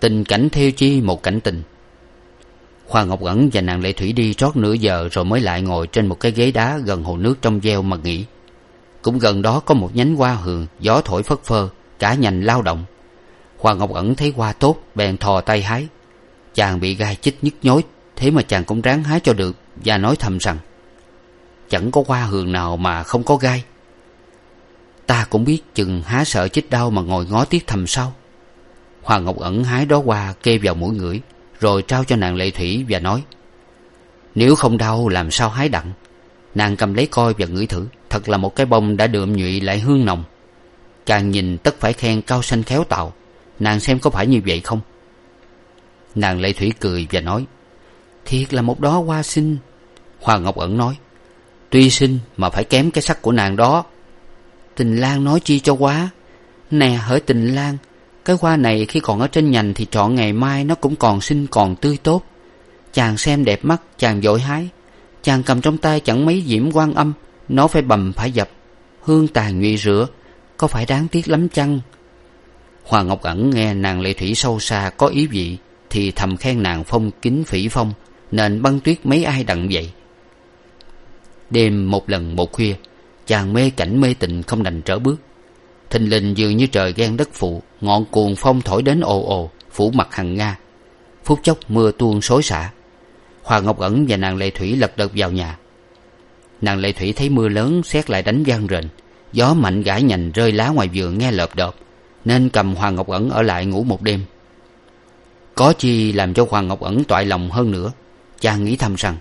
tình cảnh theo chi một cảnh tình. Khoa ngọc ẩn và nàng lệ thủy đi trót nửa giờ rồi mới lại ngồi trên một cái ghế đá gần hồ nước trong veo mà nghỉ. Cũng gần đó có một nhánh hoa hường, gió thổi phất phơ, cả nhành lao động. Hoàng ngọc ẩn thấy hoa tốt, bèn thò tay hái. Chàng bị gai chích nhức nhối, thế mà chàng cũng ráng hái cho được và nói thầm rằng, chẳng có hoa hường nào mà không có gai. Ta cũng biết chừng há sợ chích đau mà ngồi ngó tiếc thầm sau. Hoàng ngọc ẩn hái đó hoa kê vào mũi ngửi, rồi trao cho nàng lệ thủy và nói, nếu không đau làm sao hái đặng? Nàng cầm lấy coi và ngửi thử, thật là một cái bông đã đượm nhụy lại hương nồng. Càng nhìn tất phải khen cao xanh khéo tạo nàng xem có phải như vậy không? Nàng lệ thủy cười và nói, thiệt là một đó hoa xinh hoàng ngọc ẩn nói, tuy xinh mà phải kém cái sắc của nàng đó. Tình lang nói chi cho quá. Nè, hỡi tình lang, cái hoa này khi còn ở trên nhành thì trọn ngày mai nó cũng còn xinh còn tươi tốt. Chàng xem đẹp mắt, chàng dội hái. Chàng cầm trong tay chẳng mấy diễm quan âm, nó phải bầm phải dập. Hương tàn nhụy rửa, có phải đáng tiếc lắm chăng? Hoàng ngọc ẩn nghe nàng lệ thủy sâu xa có ý vị, thì thầm khen nàng phong kính phỉ phong, nên băng tuyết mấy ai đặng vậy. Đêm một lần một khuya, chàng mê cảnh mê tình không đành trở bước. Thình lình dường như trời ghen đất phụ, ngọn cuồng phong thổi đến ồ ồ, phủ mặt hằng nga. Phút chốc mưa tuôn xối xả. Hoàng ngọc ẩn và nàng lệ thủy lật đật vào nhà. Nàng lệ thủy thấy mưa lớn, xét lại đánh vang rền. Gió mạnh gãi nhành rơi lá ngoài vườn nghe lợp đợp nên cầm hoàng ngọc ẩn ở lại ngủ một đêm. Có chi làm cho hoàng ngọc ẩn toại lòng hơn nữa. Chàng nghĩ thầm rằng,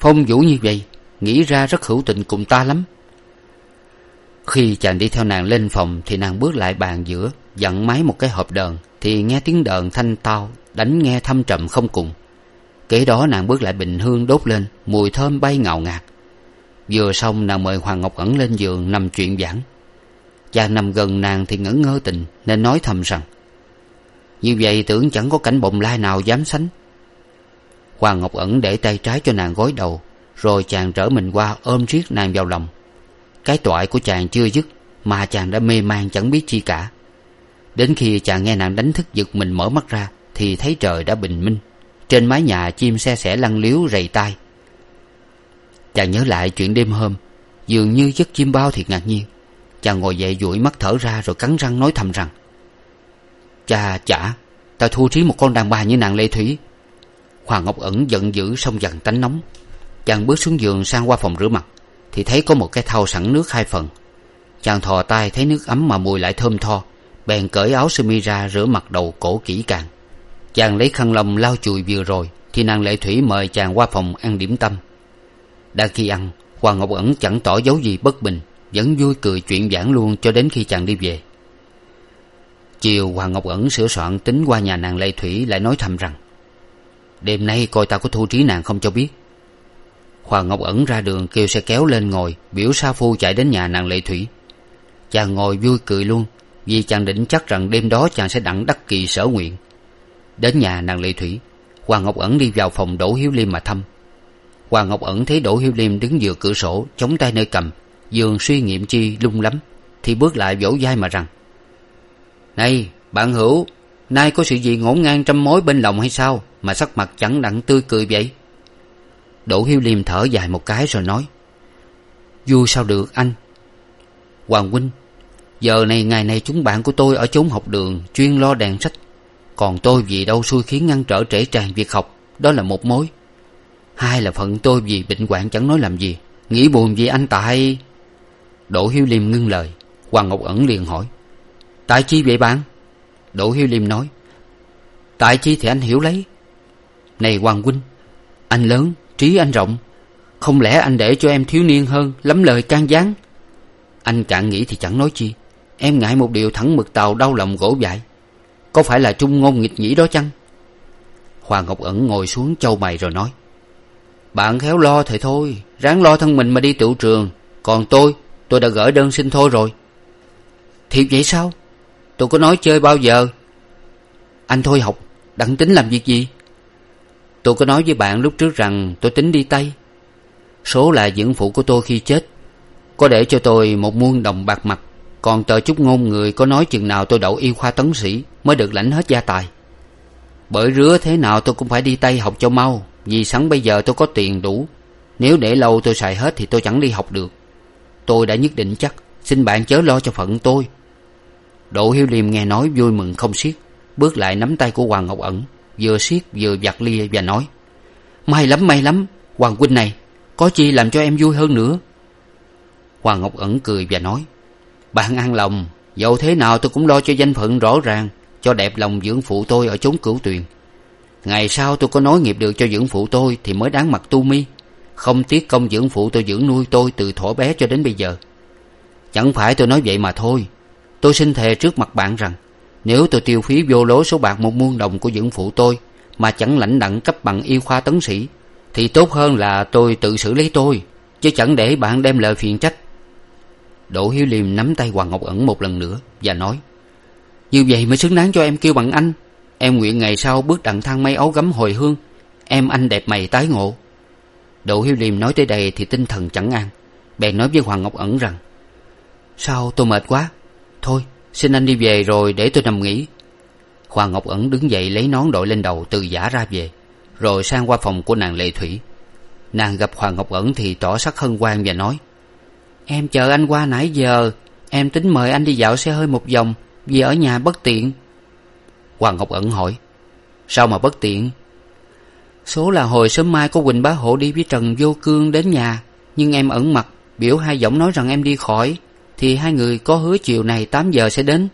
phong vũ như vậy, nghĩ ra rất hữu tình cùng ta lắm. Khi chàng đi theo nàng lên phòng thì nàng bước lại bàn giữa, dặn máy một cái hộp đờn thì nghe tiếng đờn thanh tao, đánh nghe thâm trầm không cùng. Kế đó nàng bước lại bình hương đốt lên, mùi thơm bay ngào ngạt. Vừa xong nàng mời hoàng ngọc ẩn lên giường nằm chuyện giảng chàng nằm gần nàng thì ngẩn ngơ tình, nên nói thầm rằng, như vậy tưởng chẳng có cảnh bồng lai nào dám sánh. Hoàng ngọc ẩn để tay trái cho nàng gối đầu, rồi chàng trở mình qua ôm riết nàng vào lòng. Cái toại của chàng chưa dứt, mà chàng đã mê man chẳng biết chi cả. Đến khi chàng nghe nàng đánh thức giật mình mở mắt ra, thì thấy trời đã bình minh. Trên mái nhà chim xe sẻ lăn liếu rầy tai. Chàng nhớ lại chuyện đêm hôm, dường như giấc chim bao thiệt ngạc nhiên chàng ngồi dậy dụi mắt thở ra rồi cắn răng nói thầm rằng, cha, chả, ta thua trí một con đàn bà như nàng Lê thủy. Hoàng ngọc ẩn giận dữ xong dần tánh nóng. Chàng bước xuống giường sang qua phòng rửa mặt, thì thấy có một cái thau sẵn nước hai phần. Chàng thò tay thấy nước ấm mà mùi lại thơm tho, bèn cởi áo sơ mi ra rửa mặt đầu cổ kỹ càng. Chàng lấy khăn lông lau chùi vừa rồi, thì nàng lệ thủy mời chàng qua phòng ăn điểm tâm. Đang khi ăn, hoàng ngọc ẩn chẳng tỏ dấu gì bất bình vẫn vui cười chuyện giảng luôn cho đến khi chàng đi về. Chiều hoàng ngọc ẩn sửa soạn tính qua nhà nàng lệ thủy lại nói thầm rằng, đêm nay coi ta có thu trí nàng không cho biết. Hoàng ngọc ẩn ra đường kêu xe kéo lên ngồi, biểu sa phu chạy đến nhà nàng lệ thủy. Chàng ngồi vui cười luôn, vì chàng định chắc rằng đêm đó chàng sẽ đặng đắc kỳ sở nguyện. Đến nhà nàng lệ thủy, hoàng ngọc ẩn đi vào phòng đỗ hiếu liêm mà thăm. Hoàng ngọc ẩn thấy đỗ hiếu liêm đứng vừa cửa sổ, chống tay nơi cầm dường suy nghiệm chi lung lắm, thì bước lại vỗ vai mà rằng, này, bạn hữu, nay có sự gì ngổn ngang trăm mối bên lòng hay sao mà sắc mặt chẳng đặng tươi cười vậy? Đỗ hiếu liêm thở dài một cái rồi nói vui sao được anh. Hoàng huynh, giờ này ngày này chúng bạn của tôi ở chốn học đường chuyên lo đèn sách, còn tôi vì đâu xui khiến ngăn trở trễ tràn việc học, đó là một mối. Hai là phận tôi vì bệnh hoạn chẳng nói làm gì, nghĩ buồn vì anh tại đỗ hiếu liêm ngưng lời. Hoàng ngọc ẩn liền hỏi, tại chi vậy bạn? Đỗ hiếu liêm nói, tại chi thì anh hiểu lấy. Này hoàng huynh, anh lớn, trí anh rộng, không lẽ anh để cho em thiếu niên hơn lắm lời can gián? Anh cạn nghĩ thì chẳng nói chi. Em ngại một điều thẳng mực tàu đau lòng gỗ dại. Có phải là trung ngôn nghịch nhĩ đó chăng? Hoàng ngọc ẩn ngồi xuống châu mày rồi nói, bạn khéo lo thì thôi, ráng lo thân mình mà đi tựu trường. Còn tôi tôi đã gửi đơn xin thôi rồi. Thiệt vậy sao? Tôi có nói chơi bao giờ? Anh thôi học, đặng tính làm việc gì? Tôi có nói với bạn lúc trước rằng tôi tính đi tây. Số là dưỡng phụ của tôi khi chết. Có để cho tôi một muôn đồng bạc mặt. Còn tờ chút ngôn người có nói chừng nào tôi đậu y khoa tấn sĩ mới được lãnh hết gia tài. Bởi rứa thế nào tôi cũng phải đi tây học cho mau, vì sẵn bây giờ tôi có tiền đủ. Nếu để lâu tôi xài hết thì tôi chẳng đi học được tôi đã nhất định chắc. Xin bạn chớ lo cho phận tôi. Đỗ hiếu liêm nghe nói vui mừng không xiết, bước lại nắm tay của hoàng ngọc ẩn, vừa siết vừa vặt lia và nói, may lắm may lắm, hoàng huynh này, có chi làm cho em vui hơn nữa. Hoàng ngọc ẩn cười và nói, bạn an lòng, dẫu thế nào tôi cũng lo cho danh phận rõ ràng, cho đẹp lòng dưỡng phụ tôi ở chốn cửu tuyền. Ngày sau tôi có nối nghiệp được cho dưỡng phụ tôi thì mới đáng mặt tu mi không tiếc công dưỡng phụ tôi dưỡng nuôi tôi từ thuở bé cho đến bây giờ. Chẳng phải tôi nói vậy mà thôi. Tôi xin thề trước mặt bạn rằng, nếu tôi tiêu phí vô lối số bạc một muôn đồng của dưỡng phụ tôi, mà chẳng lãnh đặng cấp bằng y khoa tấn sĩ, thì tốt hơn là tôi tự xử lấy tôi, chứ chẳng để bạn đem lời phiền trách. Đỗ hiếu liêm nắm tay hoàng ngọc ẩn một lần nữa và nói, như vậy mới xứng đáng cho em kêu bằng anh. Em nguyện ngày sau bước đặng thang mây ấu gấm hồi hương, em anh đẹp mày tái ngộ đỗ hiếu liêm nói tới đây thì tinh thần chẳng an. Bèn nói với hoàng ngọc ẩn rằng, sao tôi mệt quá? Thôi, xin anh đi về rồi để tôi nằm nghỉ. Hoàng ngọc ẩn đứng dậy lấy nón đội lên đầu từ giả ra về, rồi sang qua phòng của nàng lệ thủy. Nàng gặp hoàng ngọc ẩn thì tỏ sắc hân hoan và nói, em chờ anh qua nãy giờ, em tính mời anh đi dạo xe hơi một vòng vì ở nhà bất tiện. Hoàng ngọc ẩn hỏi, sao mà bất tiện? Số là hồi sớm mai có quỳnh bá hộ đi với trần vô cương đến nhà. Nhưng em ẩn mặt, biểu hai giọng nói rằng em đi khỏi, thì hai người có hứa chiều này tám giờ sẽ đến.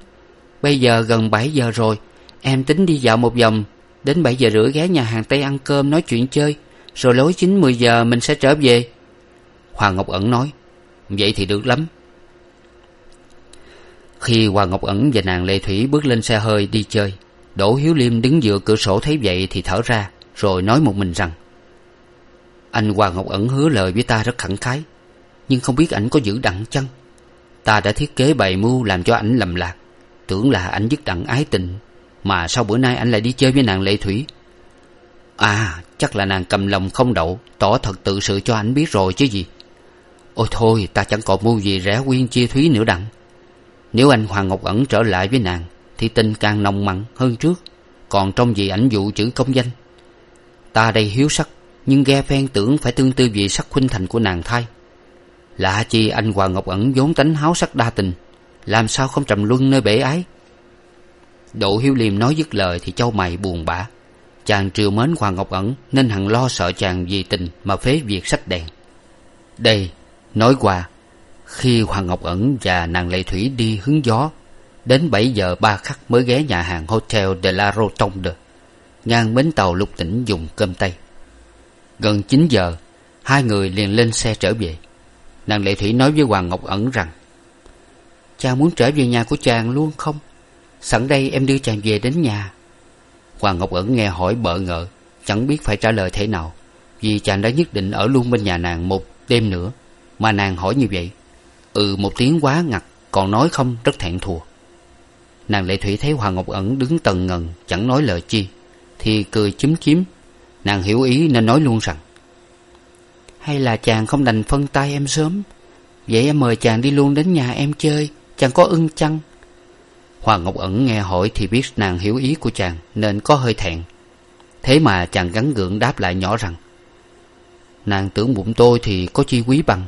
Bây giờ gần bảy giờ rồi, em tính đi dạo một vòng, đến bảy giờ rưỡi ghé nhà hàng tây ăn cơm nói chuyện chơi, rồi lối chín, mười giờ mình sẽ trở về. Hoàng ngọc ẩn nói, vậy thì được lắm. Khi hoàng ngọc ẩn và nàng lệ thủy bước lên xe hơi đi chơi, đỗ hiếu liêm đứng dựa cửa sổ thấy vậy thì thở ra rồi nói một mình rằng, anh hoàng ngọc ẩn hứa lời với ta rất khẳng khái, nhưng không biết ảnh có giữ đặng chăng? Ta đã thiết kế bày mưu làm cho ảnh lầm lạc, tưởng là ảnh dứt đặng ái tình, mà sau bữa nay ảnh lại đi chơi với nàng lệ thủy. À chắc là nàng cầm lòng không đậu, tỏ thật tự sự cho ảnh biết rồi chứ gì. Ôi thôi, ta chẳng còn mưu gì rẻ quyên chia thúy nữa đặng. Nếu anh hoàng ngọc ẩn trở lại với nàng, thì tình càng nồng mặn hơn trước, còn trong gì ảnh dụ chữ công danh ta đây hiếu sắc, nhưng ghe phen tưởng phải tương tư vì sắc khuynh thành của nàng thai. Lạ chi anh hoàng ngọc ẩn vốn tánh háo sắc đa tình, làm sao không trầm luân nơi bể ái? Độ hiếu liêm nói dứt lời thì châu mày buồn bã. Chàng trìu mến hoàng ngọc ẩn nên hằng lo sợ chàng vì tình mà phế việc sách đèn. Đây, nói qua, khi hoàng ngọc ẩn và nàng lệ thủy đi hứng gió, đến bảy giờ ba khắc mới ghé nhà hàng hotel de la rotonde ngang bến tàu lục tỉnh dùng cơm tây gần chín giờ, hai người liền lên xe trở về. Nàng lệ thủy nói với hoàng ngọc ẩn rằng chàng muốn trở về nhà của chàng luôn không? Sẵn đây em đưa chàng về đến nhà. Hoàng ngọc ẩn nghe hỏi bợ ngợ chẳng biết phải trả lời thế nào, vì chàng đã nhất định ở luôn bên nhà nàng một đêm nữa, mà nàng hỏi như vậy. Ừ một tiếng quá ngặt, còn nói không, rất thẹn thùa. Nàng lệ thủy thấy hoàng ngọc ẩn đứng tần ngần, chẳng nói lời chi thì cười chúm chím. Nàng hiểu ý nên nói luôn rằng, hay là chàng không đành phân tay em sớm? Vậy em mời chàng đi luôn đến nhà em chơi, chàng có ưng chăng? Hoàng ngọc ẩn nghe hỏi thì biết nàng hiểu ý của chàng nên có hơi thẹn. Thế mà chàng gắn gượng đáp lại nhỏ rằng, nàng tưởng bụng tôi thì có chi quý bằng.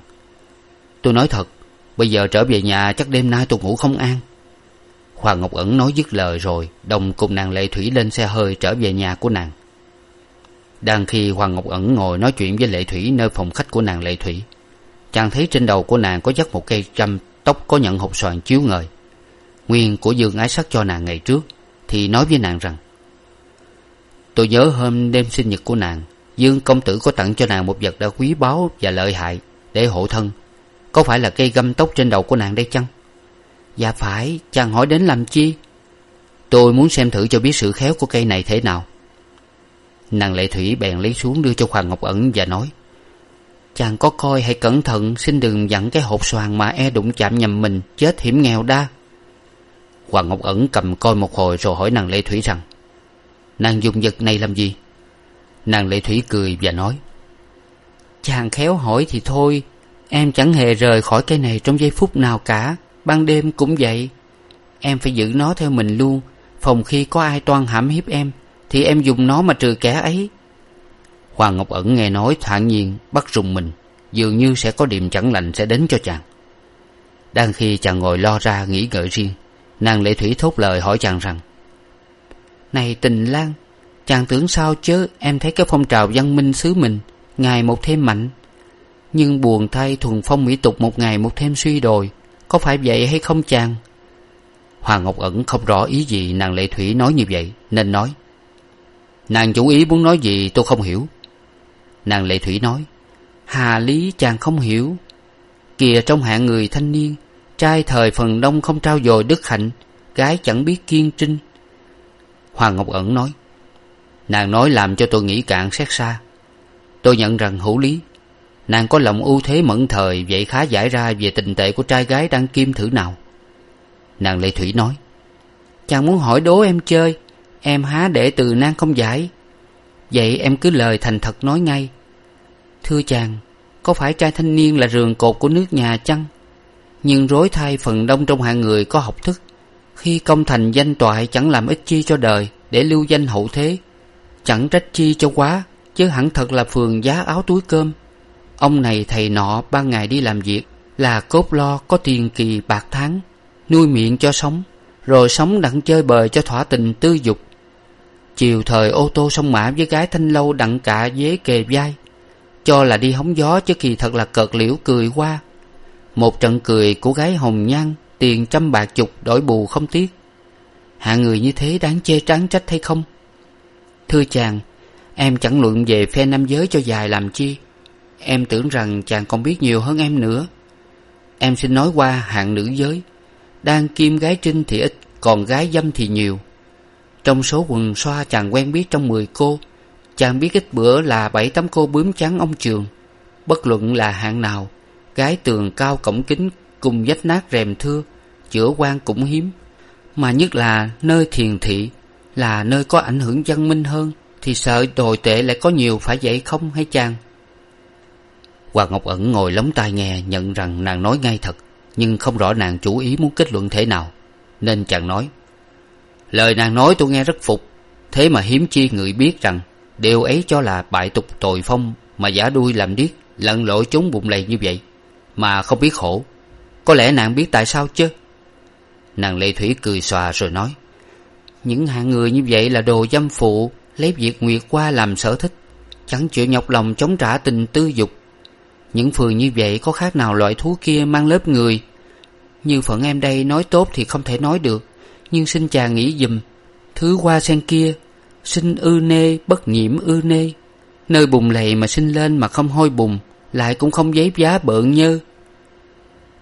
Tôi nói thật, bây giờ trở về nhà chắc đêm nay tôi ngủ không an hoàng ngọc ẩn nói dứt lời rồi, đồng cùng nàng lệ thủy lên xe hơi trở về nhà của nàng. Đang khi hoàng ngọc ẩn ngồi nói chuyện với lệ thủy nơi phòng khách của nàng lệ thủy, chàng thấy trên đầu của nàng có dắt một cây trăm tóc có nhận hột xoàn chiếu ngời. Nguyên của dương ái sắc cho nàng ngày trước, thì nói với nàng rằng, tôi nhớ hôm đêm sinh nhật của nàng, dương công tử có tặng cho nàng một vật đã quý báu và lợi hại để hộ thân. Có phải là cây găm tóc trên đầu của nàng đây chăng? Dạ phải, chàng hỏi đến làm chi? Tôi muốn xem thử cho biết sự khéo của cây này thế nào. Nàng lệ thủy bèn lấy xuống đưa cho hoàng ngọc ẩn và nói, chàng có coi hãy cẩn thận, xin đừng dặn cái hột xoàn mà e đụng chạm nhầm mình, chết hiểm nghèo đa. Hoàng ngọc ẩn cầm coi một hồi rồi hỏi nàng lệ thủy rằng, nàng dùng vật này làm gì? Nàng lệ thủy cười và nói, chàng khéo hỏi thì thôi, em chẳng hề rời khỏi cây này trong giây phút nào cả ban đêm cũng vậy. Em phải giữ nó theo mình luôn. Phòng khi có ai toan hãm hiếp em, thì em dùng nó mà trừ kẻ ấy. Hoàng ngọc ẩn nghe nói thản nhiên, bắt rùng mình. Dường như sẽ có điềm chẳng lành sẽ đến cho chàng. Đang khi chàng ngồi lo ra nghĩ ngợi riêng, nàng lệ thủy thốt lời hỏi chàng rằng, này tình lan, chàng tưởng sao chớ em thấy cái phong trào văn minh xứ mình ngày một thêm mạnh. Nhưng buồn thay thuần phong mỹ tục một ngày một thêm suy đồi có phải vậy hay không chàng? Hoàng ngọc ẩn không rõ ý gì nàng lệ thủy nói như vậy, nên nói, nàng chủ ý muốn nói gì tôi không hiểu. Nàng lệ thủy nói, hà lý chàng không hiểu. Kìa trong hạng người thanh niên, trai thời phần đông không trao dồi đức hạnh, gái chẳng biết kiên trinh. Hoàng ngọc ẩn nói, nàng nói làm cho tôi nghĩ cạn xét xa. Tôi nhận rằng hữu lý nàng có lòng ưu thế mẫn thời, vậy khá giải ra về tình tệ của trai gái đang kim thử nào. Nàng lệ thủy nói, chàng muốn hỏi đố em chơi, em há để từ nan không giải. Vậy em cứ lời thành thật nói ngay. Thưa chàng, có phải trai thanh niên là rường cột của nước nhà chăng? Nhưng rối thay phần đông trong hạng người có học thức. Khi công thành danh toại chẳng làm ích chi cho đời để lưu danh hậu thế. Chẳng trách chi cho quá, chứ hẳn thật là phường giá áo túi cơm ông này thầy nọ ban ngày đi làm việc là cốt lo có tiền kỳ bạc tháng, nuôi miệng cho sống, rồi sống đặng chơi bời cho thỏa tình tư dục. Chiều thời ô tô sông mã với gái thanh lâu đặng cả dế kề vai, cho là đi hóng gió chứ kỳ thật là cợt liễu cười qua. Một trận cười của gái hồng nhan, tiền trăm bạc chục đổi bù không tiếc. Hạng người như thế đáng chê tráng trách hay không? Thưa chàng, em chẳng luận về phe nam giới cho dài làm chi em tưởng rằng chàng còn biết nhiều hơn em nữa. Em xin nói qua hạng nữ giới. Đang kim gái trinh thì ít, còn gái dâm thì nhiều. Trong số quần xoa chàng quen biết trong mười cô, chàng biết ít bữa là bảy tấm cô bướm trắng ông trường. Bất luận là hạng nào, gái tường cao cổng kính cùng vách nát rèm thưa, chữa quan cũng hiếm. Mà nhất là nơi thiền thị, là nơi có ảnh hưởng văn minh hơn, thì sợ tồi tệ lại có nhiều phải vậy không hay chàng? Hoàng ngọc ẩn ngồi lóng tai nghe, nhận rằng nàng nói ngay thật, nhưng không rõ nàng chủ ý muốn kết luận thế nào, nên chàng nói, lời nàng nói tôi nghe rất phục, thế mà hiếm chi người biết rằng điều ấy cho là bại tục tồi phong mà giả đuôi làm điếc, lặn lội trốn bụng lầy như vậy, mà không biết khổ. Có lẽ nàng biết tại sao chứ? Nàng lệ thủy cười xòa rồi nói, những hạng người như vậy là đồ dâm phụ, lấy việc nguyệt qua làm sở thích, chẳng chịu nhọc lòng chống trả tình tư dục những phường như vậy có khác nào loại thú kia mang lớp người? Như phận em đây nói tốt thì không thể nói được, nhưng xin chàng nghĩ giùm thứ hoa sen kia sinh ư nê, bất nhiễm ư nê. Nơi bùn lầy mà sinh lên mà không hôi bùn, lại cũng không giấy giá bợn nhơ.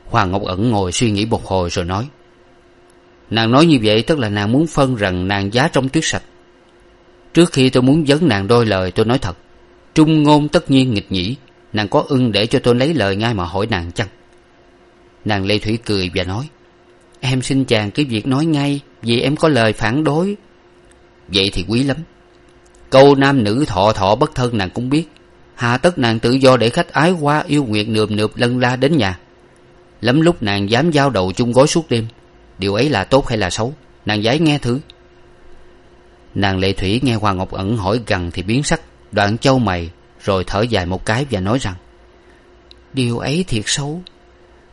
Hoàng ngọc ẩn ngồi suy nghĩ một hồi rồi nói, nàng nói như vậy tức là nàng muốn phân rằng nàng giá trong tuyết sạch. Trước khi tôi muốn vấn nàng đôi lời, tôi nói thật, trung ngôn tất nhiên nghịch nhĩ nàng có ưng để cho tôi lấy lời ngay mà hỏi nàng chăng? Nàng lê thủy cười và nói, em xin chàng cứ việc nói ngay vì em có lời phản đối. Vậy thì quý lắm. Câu nam nữ thọ thọ bất thân nàng cũng biết. Hà tất nàng tự do để khách ái qua yêu nguyệt nườm nượp lân la đến nhà. Lắm lúc nàng dám giao đầu chung gối suốt đêm. Điều ấy là tốt hay là xấu? Nàng giải nghe thử. Nàng lệ thủy nghe hoàng ngọc ẩn hỏi gằn thì biến sắc. Đoạn châu mày rồi thở dài một cái và nói rằng, điều ấy thiệt xấu.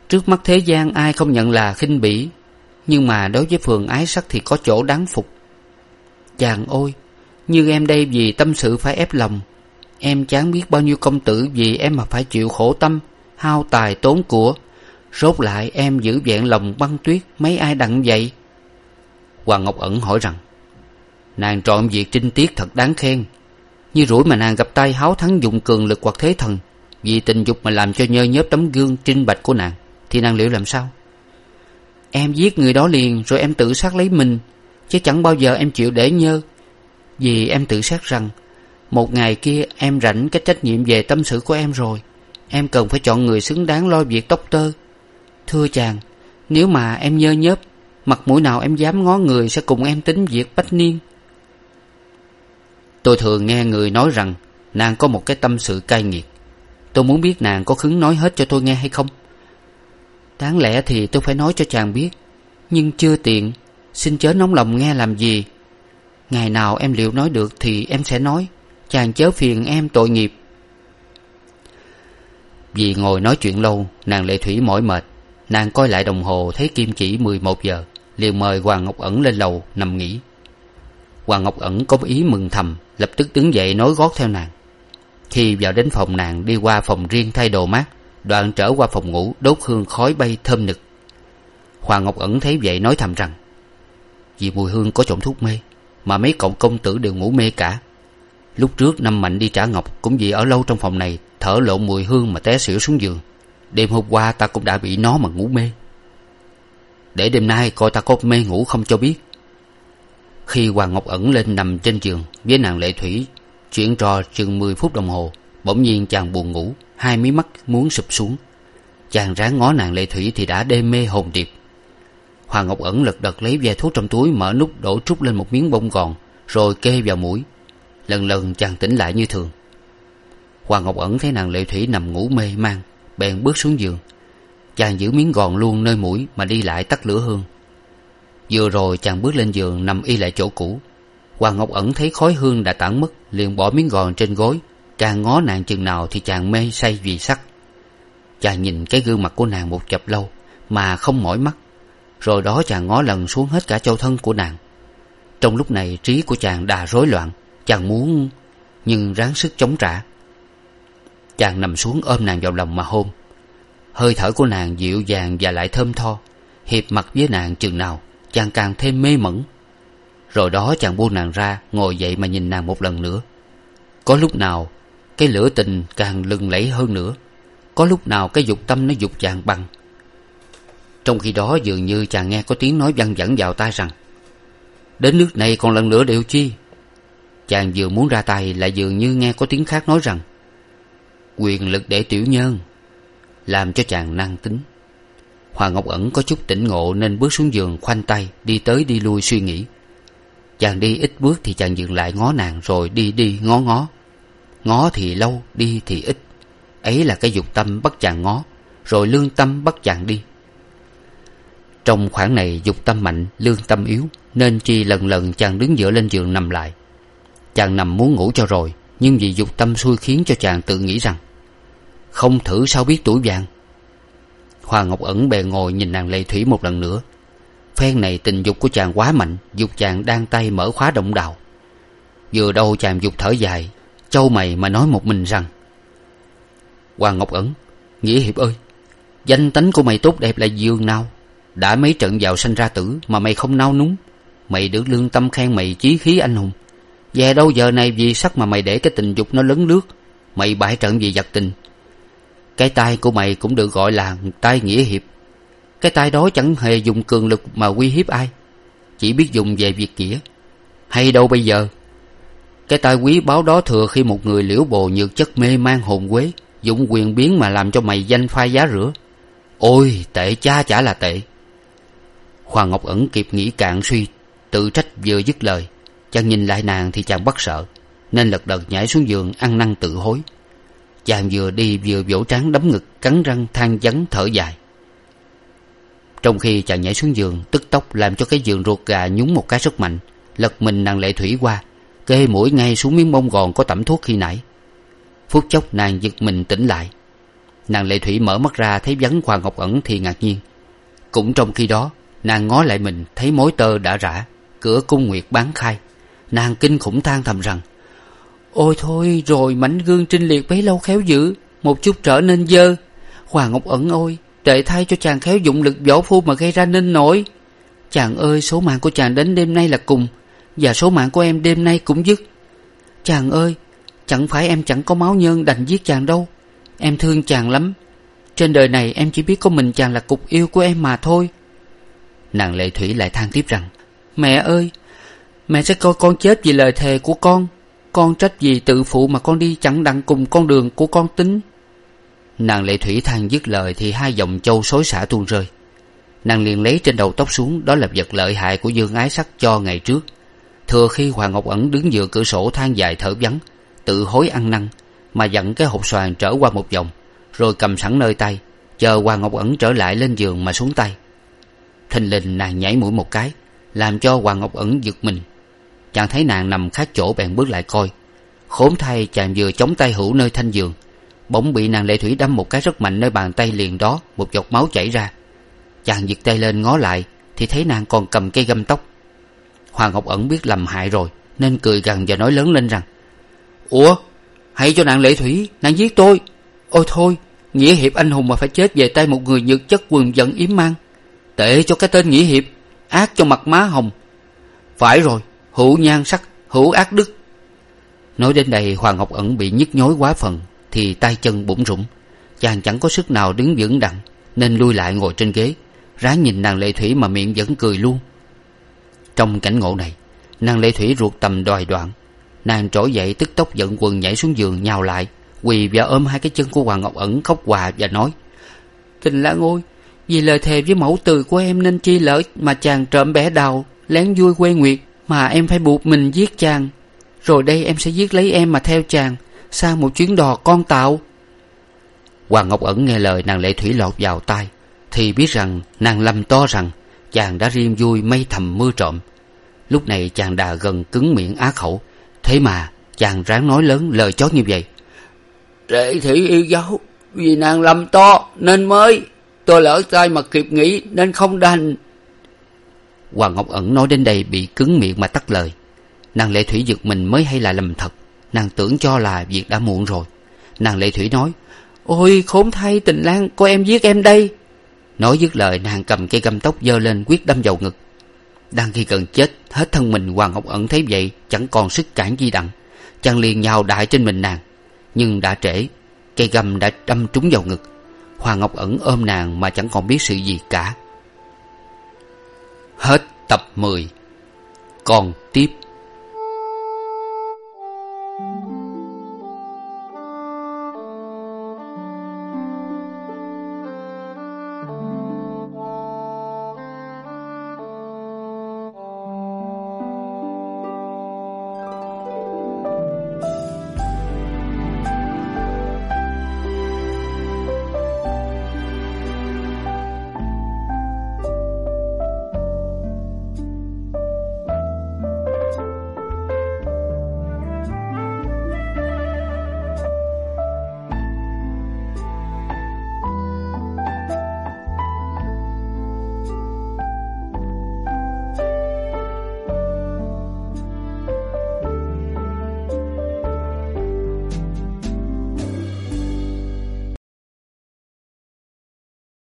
Trước mắt thế gian ai không nhận là khinh bỉ, nhưng mà đối với phường ái sắc thì có chỗ đáng phục. Chàng ôi như em đây vì tâm sự phải ép lòng, em chán biết bao nhiêu công tử vì em mà phải chịu khổ tâm, hao tài tốn của, rốt lại em giữ vẹn lòng băng tuyết mấy ai đặng vậy? Hoàng ngọc ẩn hỏi rằng, nàng trọn việc trinh tiết thật đáng khen như rủi mà nàng gặp tay háo thắng dụng cường lực hoặc thế thần, vì tình dục mà làm cho nhơ nhớp tấm gương trinh bạch của nàng, thì nàng liệu làm sao? Em giết người đó liền, rồi em tự sát lấy mình, chứ chẳng bao giờ em chịu để nhơ. Vì em tự sát rằng, một ngày kia em rảnh cái trách nhiệm về tâm sự của em rồi, em cần phải chọn người xứng đáng lo việc tóc tơ. Thưa chàng, nếu mà em nhơ nhớp, mặt mũi nào em dám ngó người sẽ cùng em tính việc bách niên tôi thường nghe người nói rằng nàng có một cái tâm sự cay nghiệt. Tôi muốn biết nàng có khứng nói hết cho tôi nghe hay không. Đáng lẽ thì tôi phải nói cho chàng biết. Nhưng chưa tiện, xin chớ nóng lòng nghe làm gì. Ngày nào em liệu nói được thì em sẽ nói. Chàng chớ phiền em tội nghiệp. Vì ngồi nói chuyện lâu, nàng lệ thủy mỏi mệt. Nàng coi lại đồng hồ, thấy kim chỉ mười một giờ. Liền mời hoàng ngọc ẩn lên lầu, nằm nghỉ. Hoàng ngọc ẩn có ý mừng thầm lập tức đứng dậy nối gót theo nàng. Khi vào đến phòng nàng, đi qua phòng riêng thay đồ mát, đoạn trở qua phòng ngủ, đốt hương khói bay thơm nực. Hoàng ngọc ẩn thấy vậy nói thầm rằng, vì mùi hương có trộn thuốc mê, mà mấy cậu công tử đều ngủ mê cả. Lúc trước năm mạnh đi trả ngọc cũng vì ở lâu trong phòng này, thở lộn mùi hương mà té xỉu xuống giường. Đêm hôm qua ta cũng đã bị nó mà ngủ mê. Để đêm nay coi ta có mê ngủ không cho biết khi hoàng ngọc ẩn lên nằm trên giường với nàng lệ thủy chuyện trò chừng mười phút đồng hồ, bỗng nhiên chàng buồn ngủ, hai mí mắt muốn sụp xuống. Chàng ráng ngó nàng lệ thủy thì đã đê mê hồn điệp. Hoàng ngọc ẩn lật đật lấy ve thuốc trong túi, mở nút đổ trút lên một miếng bông gòn, rồi kê vào mũi. Lần lần chàng tỉnh lại như thường. Hoàng ngọc ẩn thấy nàng lệ thủy nằm ngủ mê man, bèn bước xuống giường. Chàng giữ miếng gòn luôn nơi mũi mà đi lại tắt lửa hương vừa rồi chàng bước lên giường nằm y lại chỗ cũ. Hoàng ngọc ẩn thấy khói hương đã tản mất, liền bỏ miếng gòn trên gối. Chàng ngó nàng chừng nào thì chàng mê say vì sắc. Chàng nhìn cái gương mặt của nàng một chập lâu, mà không mỏi mắt. Rồi đó chàng ngó lần xuống hết cả châu thân của nàng. Trong lúc này trí của chàng đà rối loạn, chàng muốn, nhưng ráng sức chống trả. Chàng nằm xuống ôm nàng vào lòng mà hôn. Hơi thở của nàng dịu dàng và lại thơm tho, hiệp mặt với nàng chừng nào chàng càng thêm mê mẩn. Rồi đó chàng buông nàng ra, ngồi dậy mà nhìn nàng một lần nữa. Có lúc nào cái lửa tình càng lừng lẫy hơn nữa. Có lúc nào cái dục tâm nó dục chàng bằng. Trong khi đó dường như chàng nghe có tiếng nói văng vẳng vào tai rằng, đến nước này còn lần nữa đều chi? Chàng vừa muốn ra tay lại dường như nghe có tiếng khác nói rằng, quyền lực để tiểu nhân làm cho chàng năng tính hoàng ngọc ẩn có chút tỉnh ngộ nên bước xuống giường, khoanh tay, đi tới đi lui suy nghĩ. Chàng đi ít bước thì chàng dừng lại ngó nàng rồi đi đi ngó ngó. Ngó thì lâu, đi thì ít. Ấy là cái dục tâm bắt chàng ngó, rồi lương tâm bắt chàng đi. Trong khoảng này dục tâm mạnh, lương tâm yếu, nên chi lần lần chàng đứng dựa lên giường nằm lại. Chàng nằm muốn ngủ cho rồi, nhưng vì dục tâm xui khiến cho chàng tự nghĩ rằng, không thử sao biết tuổi vàng hoàng ngọc ẩn bề ngồi nhìn nàng lệ thủy một lần nữa. Phen này tình dục của chàng quá mạnh, dục chàng đang tay mở khóa động đào. Vừa đâu chàng dục thở dài, châu mày mà nói một mình rằng hoàng ngọc ẩn, nghĩa hiệp ơi, danh tánh của mày tốt đẹp là giường nào? Đã mấy trận vào sanh ra tử mà mày không nao núng? Mày được lương tâm khen mày chí khí anh hùng. Về đâu giờ này vì sắc mà mày để cái tình dục nó lấn lướt? Mày bại trận vì giặc tình cái tay của mày cũng được gọi là tay nghĩa hiệp. Cái tay đó chẳng hề dùng cường lực mà uy hiếp ai, chỉ biết dùng về việc nghĩa. Hay đâu bây giờ? Cái tay quý báu đó thừa khi một người liễu bồ nhược chất mê man hồn quế dụng quyền biến mà làm cho mày danh phai giá rửa. Ôi, tệ cha chả là tệ. Hoàng ngọc ẩn kịp nghĩ cạn suy, tự trách vừa dứt lời. Chàng nhìn lại nàng thì chàng bắt sợ, nên lật đật nhảy xuống giường ăn năn tự hối chàng vừa đi vừa vỗ trán đấm ngực, cắn răng than vắng thở dài. Trong khi chàng nhảy xuống giường, tức tốc làm cho cái giường ruột gà nhúng một cái rất mạnh, lật mình nàng lệ thủy qua, kê mũi ngay xuống miếng bông gòn có tẩm thuốc khi nãy. Phút chốc nàng giật mình tỉnh lại. Nàng lệ thủy mở mắt ra thấy vắng hoàng ngọc ẩn thì ngạc nhiên. Cũng trong khi đó, nàng ngó lại mình, thấy mối tơ đã rã, cửa cung nguyệt bán khai. Nàng kinh khủng than thầm rằng ôi thôi, rồi mảnh gương trinh liệt bấy lâu khéo giữ, một chút trở nên dơ. Hoàng ngọc ẩn ôi, để thay cho chàng khéo dụng lực võ phu mà gây ra nên nổi. Chàng ơi, số mạng của chàng đến đêm nay là cùng, và số mạng của em đêm nay cũng dứt. Chàng ơi, chẳng phải em chẳng có máu nhân đành giết chàng đâu. Em thương chàng lắm. Trên đời này em chỉ biết có mình chàng là cục yêu của em mà thôi. Nàng lệ thủy lại than tiếp rằng, mẹ ơi, mẹ sẽ coi con chết vì lời thề của con con trách gì tự phụ mà con đi chẳng đặng cùng con đường của con tính? Nàng lệ thủy than dứt lời thì hai dòng châu xối xả tuôn rơi. Nàng liền lấy trên đầu tóc xuống, đó là vật lợi hại của dương ái sắc cho ngày trước. Thừa khi hoàng ngọc ẩn đứng dựa cửa sổ than dài thở vắng, tự hối ăn năn, mà dặn cái hộp xoàn trở qua một vòng, rồi cầm sẵn nơi tay, chờ hoàng ngọc ẩn trở lại lên giường mà xuống tay. Thình lình nàng nhảy mũi một cái, làm cho hoàng ngọc ẩn giật mình chàng thấy nàng nằm khác chỗ bèn bước lại coi. Khốn thay, chàng vừa chống tay hữu nơi thanh giường. Bỗng bị nàng lệ thủy đâm một cái rất mạnh nơi bàn tay liền đó, một giọt máu chảy ra. Chàng giật tay lên ngó lại, thì thấy nàng còn cầm cây găm tóc. Hoàng ngọc ẩn biết lầm hại rồi, nên cười gằn và nói lớn lên rằng, ủa hãy cho nàng lệ thủy, nàng giết tôi. Ôi thôi, nghĩa hiệp anh hùng mà phải chết về tay một người nhược chất quần giận yếm mang. Tệ cho cái tên nghĩa hiệp, ác cho mặt má hồng. Phải rồi hữu nhan sắc, hữu ác đức. Nói đến đây hoàng ngọc ẩn bị nhức nhối quá phần, thì tay chân bủn rủn. Chàng chẳng có sức nào đứng vững đặng, nên lui lại ngồi trên ghế, ráng nhìn nàng lệ thủy mà miệng vẫn cười luôn. Trong cảnh ngộ này, nàng lệ thủy ruột tầm đòi đoạn. Nàng trỗi dậy tức tốc giận quần nhảy xuống giường nhào lại, quỳ và ôm hai cái chân của hoàng ngọc ẩn khóc hòa và nói tình lan ôi vì lời thề với mẫu từ của em nên chi lỡ mà chàng trộm bẻ đào, lén vui quê nguyệt mà em phải buộc mình giết chàng. Rồi đây em sẽ giết lấy em mà theo chàng sang một chuyến đò con tạo. Hoàng ngọc ẩn nghe lời nàng lệ thủy lọt vào tai thì biết rằng nàng lầm to rằng chàng đã riêng vui mây thầm mưa trộm. Lúc này chàng đà gần cứng miệng á khẩu thế mà chàng ráng nói lớn lời chót như vậy. Trệ thị yêu dấu vì nàng lầm to nên mới tôi lỡ tay mà kịp nghĩ nên không đành hoàng ngọc ẩn nói đến đây bị cứng miệng mà tắt lời. Nàng lệ thủy giật mình mới hay là lầm thật? Nàng tưởng cho là việc đã muộn rồi. Nàng lệ thủy nói, ôi, khốn thay tình lan cô em giết em đây. Nói dứt lời, nàng cầm cây găm tóc giơ lên quyết đâm vào ngực. Đang khi gần chết, hết thân mình hoàng ngọc ẩn thấy vậy, chẳng còn sức cản di đặng. Chàng liền nhào đại trên mình nàng. Nhưng đã trễ, cây găm đã đâm trúng vào ngực. Hoàng ngọc ẩn ôm nàng mà chẳng còn biết sự gì cả hết tập mười. Còn tiếp.